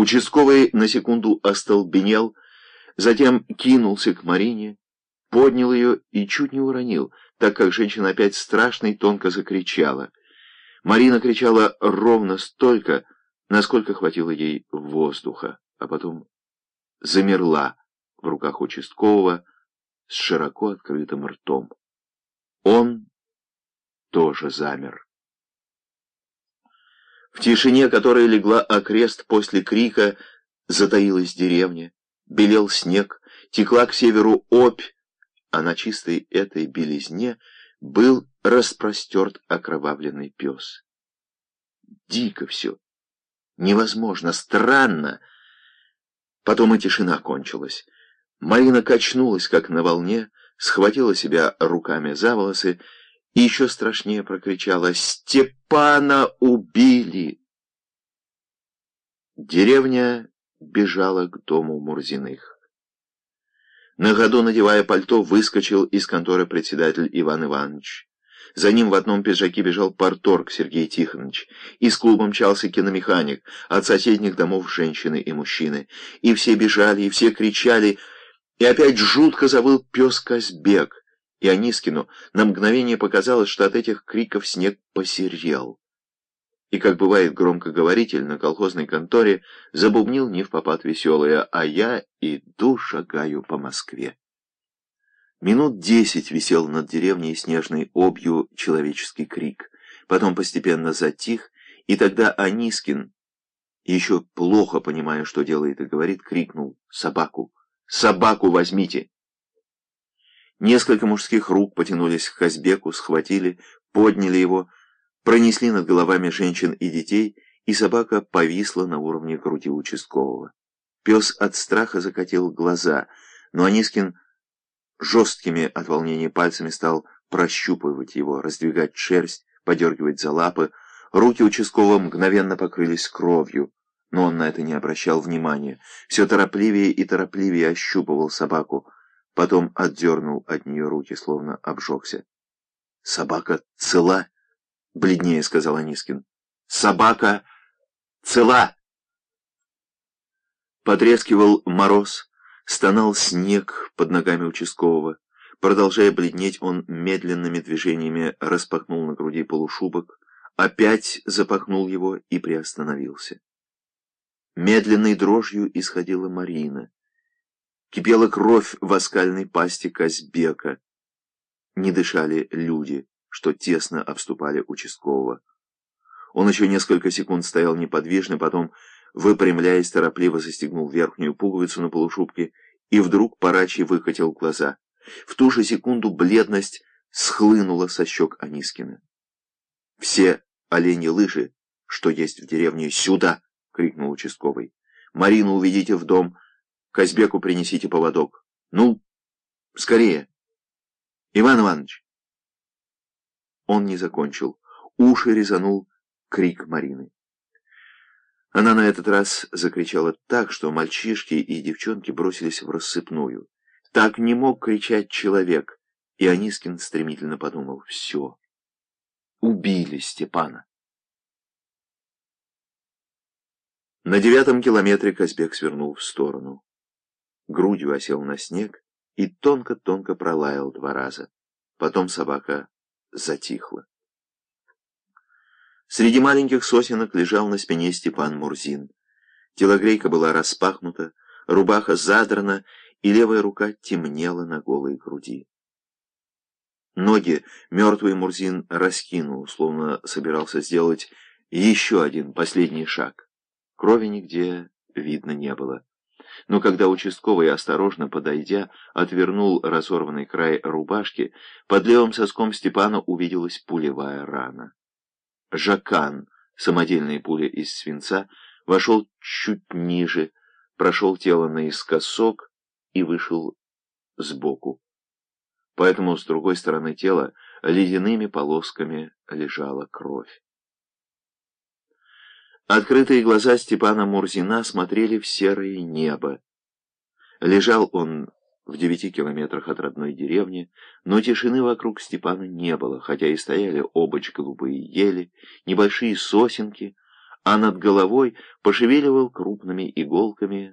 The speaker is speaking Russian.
Участковый на секунду остолбенел, затем кинулся к Марине, поднял ее и чуть не уронил, так как женщина опять страшно и тонко закричала. Марина кричала ровно столько, насколько хватило ей воздуха, а потом замерла в руках участкового с широко открытым ртом. Он тоже замер. В тишине, которая легла окрест после крика, затаилась деревня, белел снег, текла к северу опь, а на чистой этой белизне был распростерт окровавленный пес. Дико все, невозможно, странно. Потом и тишина кончилась. Марина качнулась, как на волне, схватила себя руками за волосы и еще страшнее прокричала «Степана убили!». Деревня бежала к дому Мурзиных. На ходу, надевая пальто, выскочил из конторы председатель Иван Иванович. За ним в одном пиджаке бежал порторг Сергей Тихонович. Из клуба мчался киномеханик, от соседних домов женщины и мужчины. И все бежали, и все кричали, и опять жутко завыл пес Казбек и Анискину на мгновение показалось, что от этих криков снег посерел. И, как бывает громкоговоритель на колхозной конторе, забубнил не в попад веселое, а я иду шагаю по Москве. Минут десять висел над деревней снежной обью человеческий крик. Потом постепенно затих, и тогда Анискин, еще плохо понимая, что делает и говорит, крикнул «Собаку! Собаку возьмите!» Несколько мужских рук потянулись к Казбеку, схватили, подняли его, пронесли над головами женщин и детей, и собака повисла на уровне груди участкового. Пес от страха закатил глаза, но Анискин жесткими от волнения пальцами стал прощупывать его, раздвигать шерсть, подергивать за лапы. Руки участкового мгновенно покрылись кровью, но он на это не обращал внимания. Все торопливее и торопливее ощупывал собаку, Потом отдернул от нее руки, словно обжегся. «Собака цела?» — бледнее сказал Анискин. «Собака цела!» Потрескивал мороз, стонал снег под ногами участкового. Продолжая бледнеть, он медленными движениями распахнул на груди полушубок, опять запахнул его и приостановился. Медленной дрожью исходила Марина. Кипела кровь в оскальной пасти Казбека. Не дышали люди, что тесно обступали участкового. Он еще несколько секунд стоял неподвижно, потом, выпрямляясь, торопливо застегнул верхнюю пуговицу на полушубке и вдруг парачий выкатил глаза. В ту же секунду бледность схлынула со щек Анискина. «Все оленьи лыжи, что есть в деревне, сюда!» — крикнул участковый. «Марину уведите в дом!» Казбеку принесите поводок. Ну, скорее. Иван Иванович. Он не закончил. Уши резанул крик Марины. Она на этот раз закричала так, что мальчишки и девчонки бросились в рассыпную. Так не мог кричать человек. И Анискин стремительно подумал, все, убили Степана. На девятом километре Казбек свернул в сторону грудью осел на снег и тонко-тонко пролаял два раза. Потом собака затихла. Среди маленьких сосенок лежал на спине Степан Мурзин. Телогрейка была распахнута, рубаха задрана, и левая рука темнела на голой груди. Ноги мертвый Мурзин раскинул, словно собирался сделать еще один последний шаг. Крови нигде видно не было но когда участковый, осторожно подойдя, отвернул разорванный край рубашки, под левым соском Степана увиделась пулевая рана. Жакан, самодельная пуля из свинца, вошел чуть ниже, прошел тело наискосок и вышел сбоку. Поэтому с другой стороны тела ледяными полосками лежала кровь. Открытые глаза Степана Мурзина смотрели в серое небо. Лежал он в девяти километрах от родной деревни, но тишины вокруг Степана не было, хотя и стояли обочь голубые ели, небольшие сосенки, а над головой пошевеливал крупными иголками